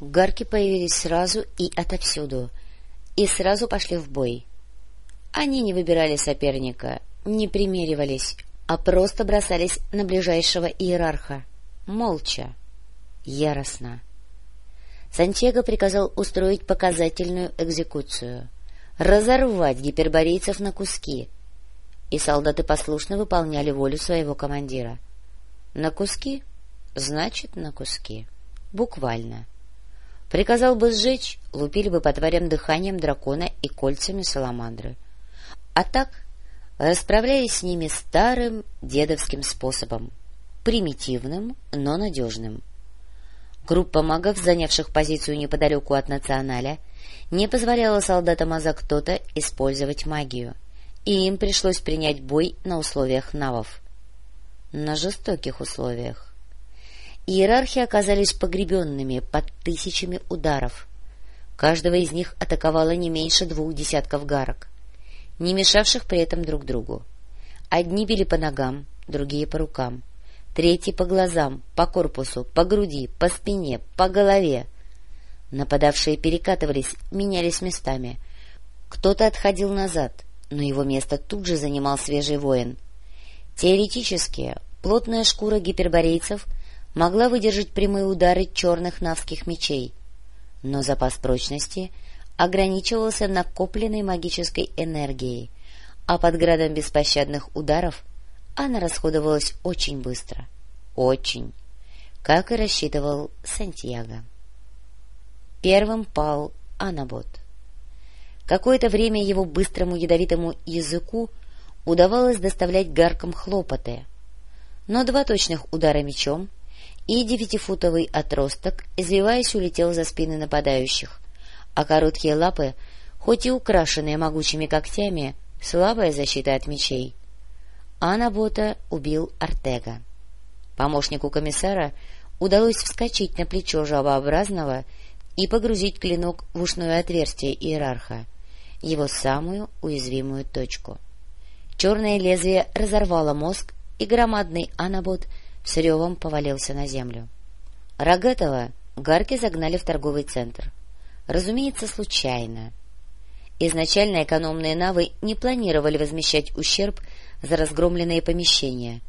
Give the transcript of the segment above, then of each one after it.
Гарки появились сразу и отовсюду, и сразу пошли в бой. Они не выбирали соперника, не примеривались, а просто бросались на ближайшего иерарха. Молча, яростно. Сантьяго приказал устроить показательную экзекуцию, разорвать гиперборейцев на куски, и солдаты послушно выполняли волю своего командира. На куски — значит, на куски. Буквально. Приказал бы сжечь, лупили бы по тварям дыханием дракона и кольцами саламандры. А так, расправляясь с ними старым дедовским способом, примитивным, но надежным. Группа магов, занявших позицию неподалеку от националя, не позволяла солдатам Азактота использовать магию, и им пришлось принять бой на условиях навов. На жестоких условиях. Иерархи оказались погребенными под тысячами ударов. Каждого из них атаковало не меньше двух десятков гарок, не мешавших при этом друг другу. Одни били по ногам, другие по рукам, третьи по глазам, по корпусу, по груди, по спине, по голове. Нападавшие перекатывались, менялись местами. Кто-то отходил назад, но его место тут же занимал свежий воин. Теоретически, плотная шкура гиперборейцев могла выдержать прямые удары черных навских мечей, но запас прочности ограничивался накопленной магической энергией, а под градом беспощадных ударов она расходовалась очень быстро. Очень. Как и рассчитывал Сантьяго. Первым пал Анабот. Какое-то время его быстрому ядовитому языку удавалось доставлять гаркам хлопоты, но два точных удара мечом и девятифутовый отросток, извиваясь, улетел за спины нападающих, а короткие лапы, хоть и украшенные могучими когтями, слабая защита от мечей. Анабота убил Артега. Помощнику комиссара удалось вскочить на плечо жабообразного и погрузить клинок в ушное отверстие иерарха, его самую уязвимую точку. Черное лезвие разорвало мозг, и громадный анабот — с ревом повалился на землю. Рогатого гарки загнали в торговый центр. Разумеется, случайно. Изначально экономные навы не планировали возмещать ущерб за разгромленные помещения,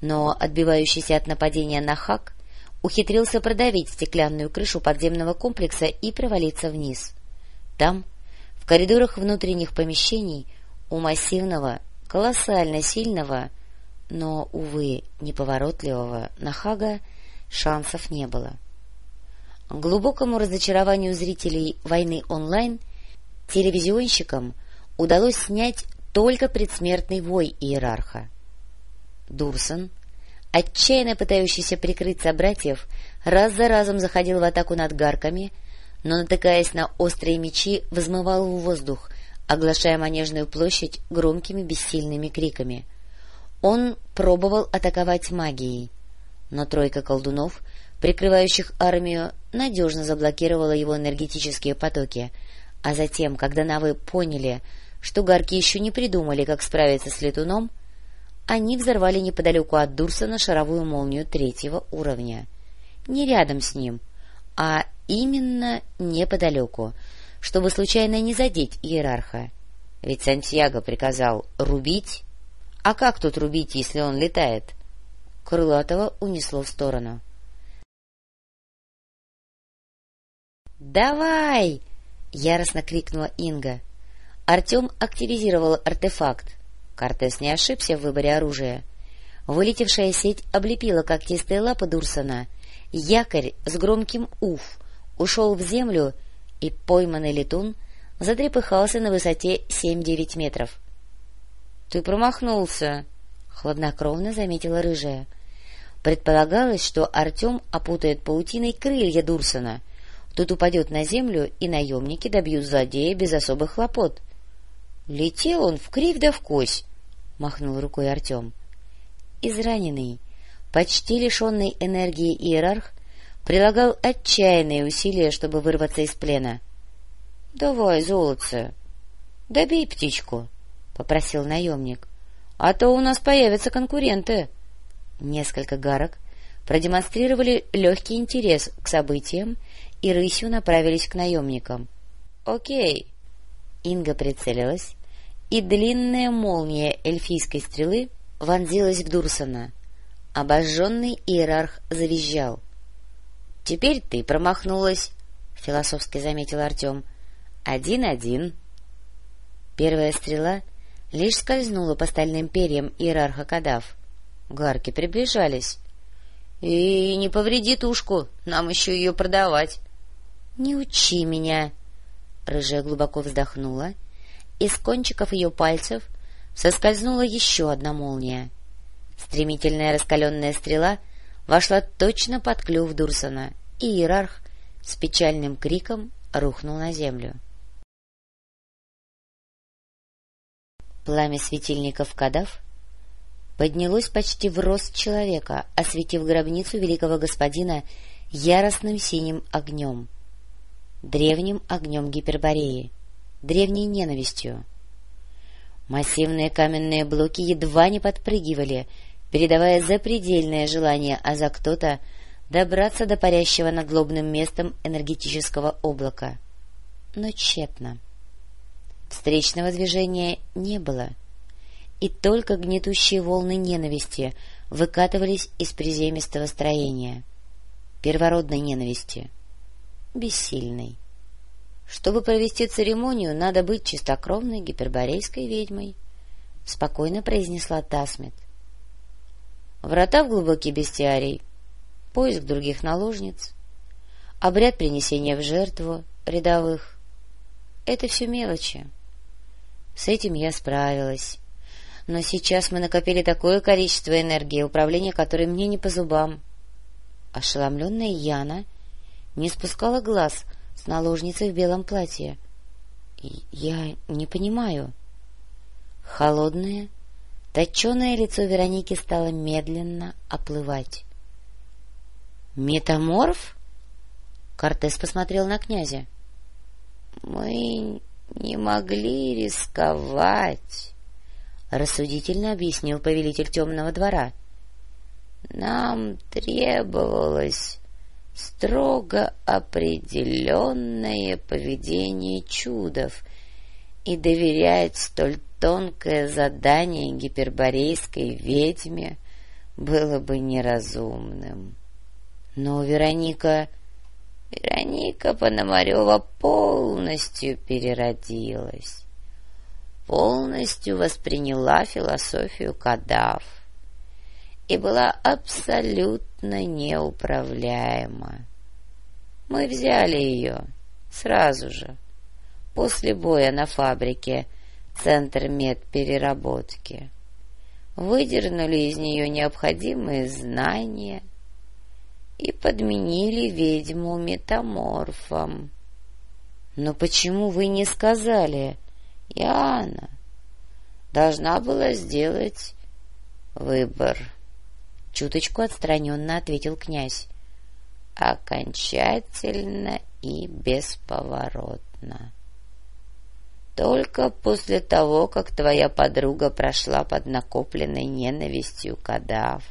но отбивающийся от нападения на хак ухитрился продавить стеклянную крышу подземного комплекса и провалиться вниз. Там, в коридорах внутренних помещений, у массивного, колоссально сильного но, увы, неповоротливого Нахага шансов не было. глубокому разочарованию зрителей «Войны онлайн» телевизионщикам удалось снять только предсмертный вой иерарха. Дурсон, отчаянно пытающийся прикрыть собратьев, раз за разом заходил в атаку над гарками, но, натыкаясь на острые мечи, взмывал в воздух, оглашая манежную площадь громкими бессильными криками — он пробовал атаковать магией, но тройка колдунов, прикрывающих армию, надежно заблокировала его энергетические потоки, а затем, когда навы поняли, что гарки еще не придумали, как справиться с летуном, они взорвали неподалеку от Дурсона шаровую молнию третьего уровня. Не рядом с ним, а именно неподалеку, чтобы случайно не задеть иерарха. Ведь Сантьяго приказал рубить а как тут рубить, если он летает? Крылатого унесло в сторону. «Давай!» — яростно крикнула Инга. Артем активизировал артефакт. Кортес не ошибся в выборе оружия. Вылетевшая сеть облепила когтистые лапы Дурсона. Якорь с громким «уф» ушел в землю, и пойманный летун затрепыхался на высоте семь-девять метров. — Ты промахнулся, — хладнокровно заметила рыжая. Предполагалось, что Артем опутает паутиной крылья Дурсона. Тут упадет на землю, и наемники добьют злодея без особых хлопот. — Летел он в кривь да в кось, — махнул рукой Артем. Израненный, почти лишенный энергии иерарх, прилагал отчаянные усилия, чтобы вырваться из плена. — Давай, золотце, добей птичку. — попросил наемник. — А то у нас появятся конкуренты. Несколько гарок продемонстрировали легкий интерес к событиям и рысью направились к наемникам. «Окей!» Инга прицелилась, и длинная молния эльфийской стрелы вонзилась в Дурсона. Обожженный иерарх завизжал. — Теперь ты промахнулась, — философски заметил Артем. — Один-один. Первая стрела лишь скользнула по стальным перьям иерарха Кадав. Гарки приближались. — И не повреди тушку, нам еще ее продавать. — Не учи меня! Рыжая глубоко вздохнула. Из кончиков ее пальцев соскользнула еще одна молния. Стремительная раскаленная стрела вошла точно под клюв Дурсона, и иерарх с печальным криком рухнул на землю. Пламя светильников кадав поднялось почти в рост человека, осветив гробницу великого господина яростным синим огнем, древним огнем Гипербореи, древней ненавистью. Массивные каменные блоки едва не подпрыгивали, передавая запредельное желание Азактота добраться до парящего над лобным местом энергетического облака. Но тщетно. Встречного движения не было — и только гнетущие волны ненависти выкатывались из приземистого строения. Первородной ненависти. Бессильной. Чтобы провести церемонию, надо быть чистокровной гиперборейской ведьмой, — спокойно произнесла Тасмит. Врата в глубокий бестиарий, поиск других наложниц, обряд принесения в жертву рядовых — это все мелочи. С этим я справилась но сейчас мы накопили такое количество энергии, управление которой мне не по зубам. Ошеломленная Яна не спускала глаз с наложницы в белом платье. — Я не понимаю. Холодное, точеное лицо Вероники стало медленно оплывать. — Метаморф? Кортес посмотрел на князя. — Мы не могли рисковать. — рассудительно объяснил повелитель темного двора. — Нам требовалось строго определенное поведение чудов, и доверять столь тонкое задание гиперборейской ведьме было бы неразумным. Но Вероника... Вероника Пономарева полностью переродилась полностью восприняла философию Кадав и была абсолютно неуправляема. Мы взяли ее сразу же, после боя на фабрике Центр медпереработки, выдернули из нее необходимые знания и подменили ведьму метаморфом. — Но почему вы не сказали? Яна должна была сделать выбор. Чуточку отстраненно ответил князь. Окончательно и бесповоротно. Только после того, как твоя подруга прошла под накопленной ненавистью кадав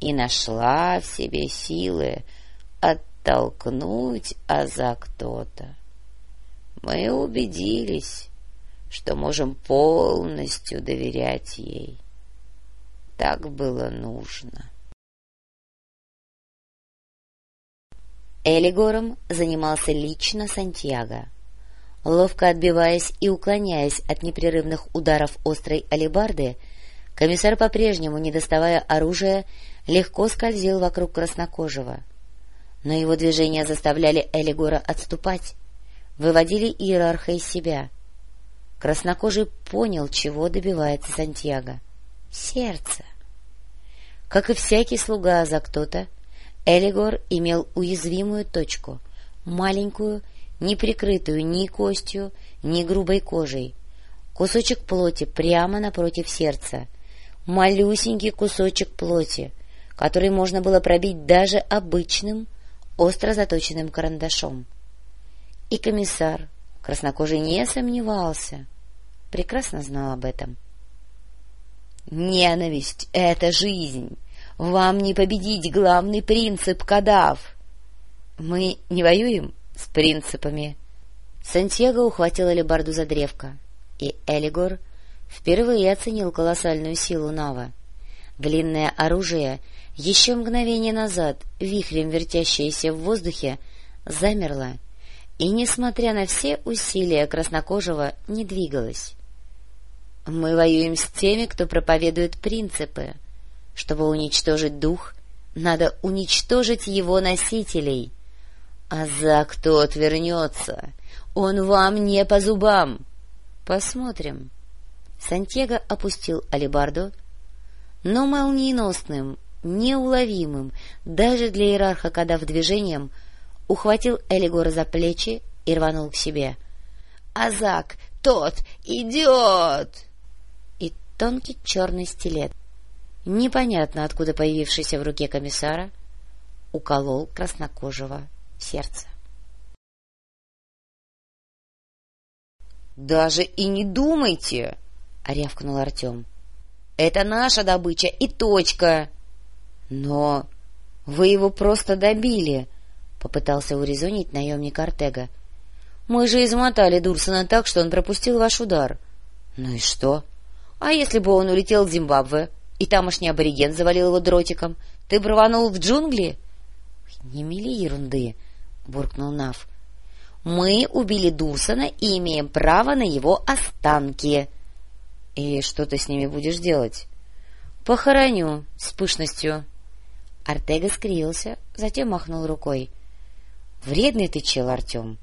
и нашла в себе силы оттолкнуть Аза кто-то, мы убедились, что можем полностью доверять ей. Так было нужно. Элигором занимался лично Сантьяго. Ловко отбиваясь и уклоняясь от непрерывных ударов острой алебарды, комиссар по-прежнему, не доставая оружия, легко скользил вокруг краснокожего. Но его движения заставляли Элигора отступать, выводили иерарха из себя — Краснокожий понял, чего добивается Сантьяго. Сердце. Как и всякий слуга за кто-то, Элигор имел уязвимую точку, маленькую, не прикрытую ни костью, ни грубой кожей, кусочек плоти прямо напротив сердца, малюсенький кусочек плоти, который можно было пробить даже обычным, остро заточенным карандашом. И комиссар, Краснокожий не сомневался, прекрасно знал об этом. «Ненависть — это жизнь! Вам не победить главный принцип кадав!» Мы не воюем с принципами. Сантьяго ухватил алебарду за древко, и Элигор впервые оценил колоссальную силу Нава. Длинное оружие, еще мгновение назад, вихрем вертящееся в воздухе, замерло, и, несмотря на все усилия краснокожего, не двигалось. Мы воюем с теми, кто проповедует принципы. Чтобы уничтожить дух, надо уничтожить его носителей. А за кто отвернется? Он вам не по зубам. Посмотрим. Сантьяго опустил алебарду, но молниеносным, неуловимым, даже для иерарха Кадав движением, ухватил Элигора за плечи и рванул к себе. — Азак, тот идет! И тонкий черный стилет, непонятно откуда появившийся в руке комиссара, уколол краснокожего сердце. «Даже и не думайте!» — рявкнул Артем. «Это наша добыча и точка!» «Но вы его просто добили!» — попытался урезонить наемник Артега. «Мы же измотали Дурсона так, что он пропустил ваш удар». «Ну и что? А если бы он улетел в Зимбабве, и тамошний абориген завалил его дротиком, ты бы рванул в джунгли?» «Не мели ерунды!» — буркнул Нав. Мы убили Дурсона и имеем право на его останки. — И что ты с ними будешь делать? — Похороню с пышностью. Артега скривился, затем махнул рукой. — Вредный ты чел, Артем.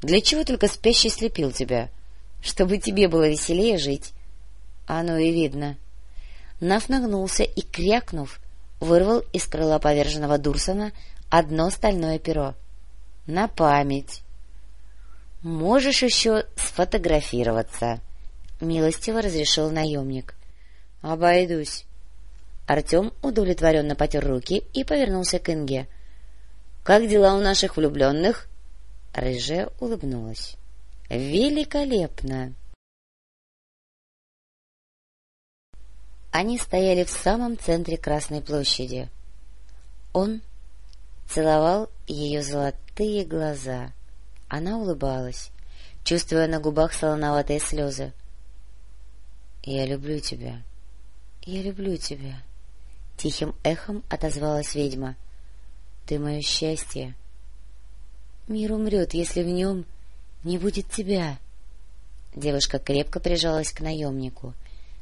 Для чего только спящий слепил тебя? Чтобы тебе было веселее жить. Оно и видно. Наф нагнулся и, крякнув, вырвал из крыла поверженного Дурсона одно стальное перо. — На память. — Можешь еще сфотографироваться, — милостиво разрешил наемник. — Обойдусь. Артем удовлетворенно потер руки и повернулся к Инге. — Как дела у наших влюбленных? Рыжая улыбнулась. — Великолепно! Они стояли в самом центре Красной площади. Он целовал ее золотые глаза — она улыбалась, чувствуя на губах солоноватые слезы. — Я люблю тебя. Я люблю тебя. Тихим эхом отозвалась ведьма. — Ты мое счастье. Мир умрет, если в нем не будет тебя. Девушка крепко прижалась к наемнику,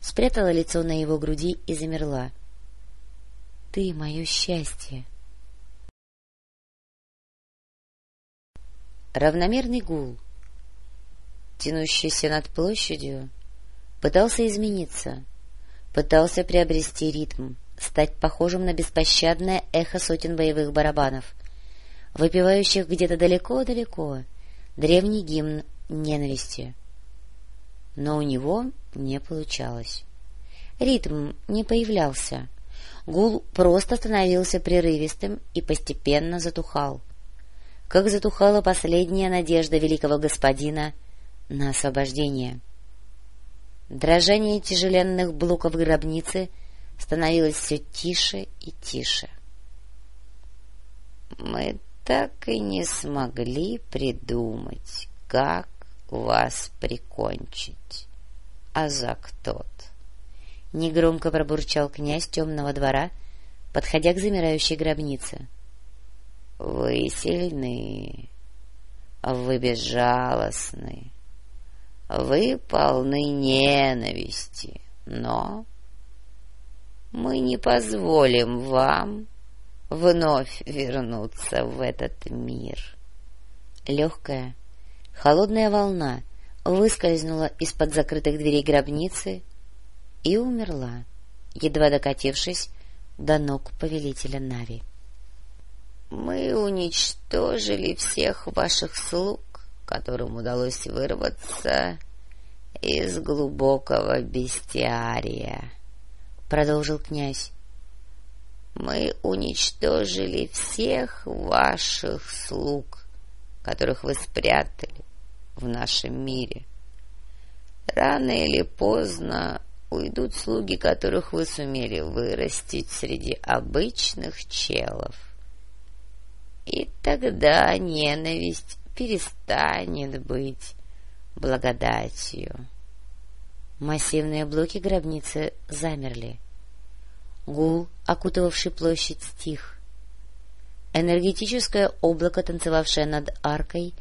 спрятала лицо на его груди и замерла. — Ты мое счастье. — равномерный гул, тянущийся над площадью, пытался измениться, пытался приобрести ритм, стать похожим на беспощадное эхо сотен боевых барабанов, выпивающих где-то далеко-далеко древний гимн ненависти. Но у него не получалось. Ритм не появлялся. Гул просто становился прерывистым и постепенно затухал — как затухала последняя надежда великого господина на освобождение. Дрожание тяжеленных блоков гробницы становилось все тише и тише. «Мы так и не смогли придумать, как вас прикончить, а за тот!» Негромко пробурчал князь темного двора, подходя к замирающей гробнице. Вы сильны, вы безжалостны, вы полны ненависти, но мы не позволим вам вновь вернуться в этот мир. Легкая, холодная волна выскользнула из-под закрытых дверей гробницы и умерла, едва докатившись до ног повелителя Нави. Мы уничтожили всех ваших слуг, которым удалось вырваться из глубокого бестиария, — продолжил князь. Мы уничтожили всех ваших слуг, которых вы спрятали в нашем мире. Рано или поздно уйдут слуги, которых вы сумели вырастить среди обычных челов — и тогда ненависть перестанет быть благодатью. Массивные блоки гробницы замерли. Гул, окутывавший площадь, стих. Энергетическое облако, танцевавшее над аркой,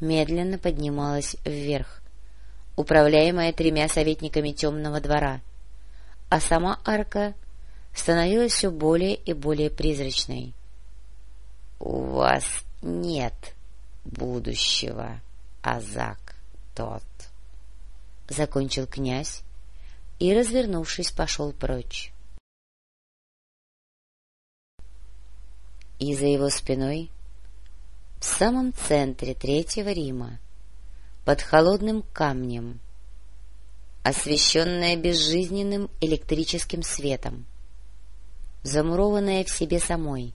медленно поднималось вверх, управляемое тремя советниками темного двора, а сама арка становилась все более и более призрачной. — У вас нет будущего, Азак тот, — закончил князь и, развернувшись, пошел прочь. И за его спиной, в самом центре Третьего Рима, под холодным камнем, освещенная безжизненным электрическим светом, замурованная в себе самой,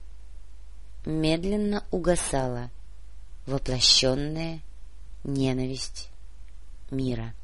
медленно угасала воплощенная ненависть мира.